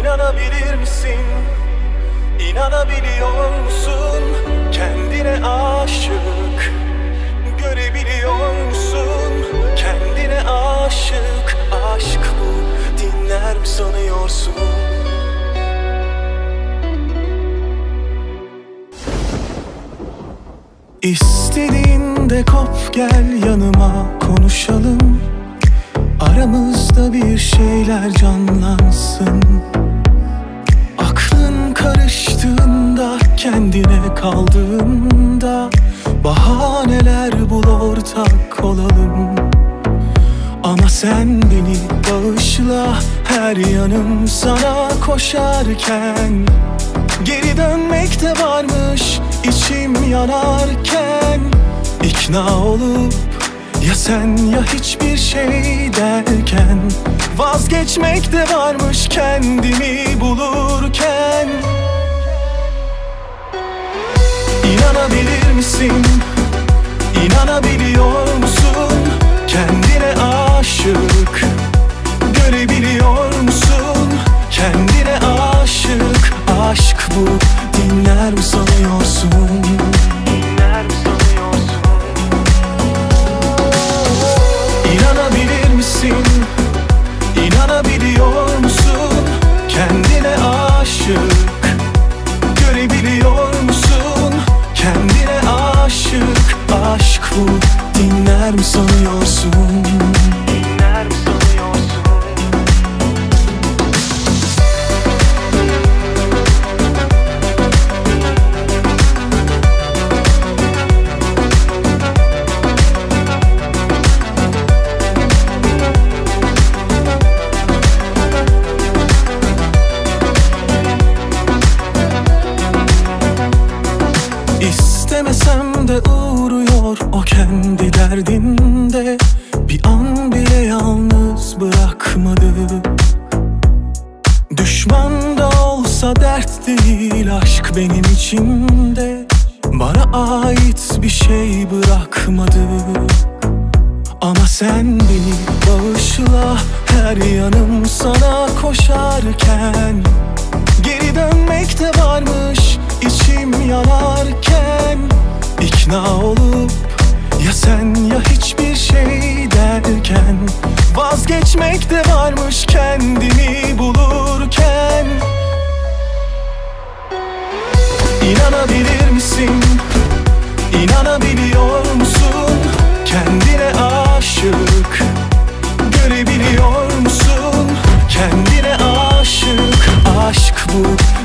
İnanabilir misin? İnanabiliyor musun? Kendine aşık Görebiliyor musun? Kendine aşık Aşk bu dinler mi sanıyorsun? İstediğinde kop gel yanıma konuşalım Aramızda bir şeyler canlansın kendine kaldığında Bahaneler bul ortak olalım. Ama sen beni bağışla Her yanım sana koşarken. Geri dönmek de varmış içim yanarken. İkna olup ya sen ya hiçbir şey derken. Vazgeçmek de varmış kendimi bulurken İnanabilir misin? İnanabiliyor mi sanıyorsun? Şey bırakmadı. Ama sen beni bağışla her yanım sana koşarken. Geri dönmek de varmış içim yanarken. İkna olup ya sen ya hiçbir şey derken. Vazgeçmek de varmış kendimi bulurken smooth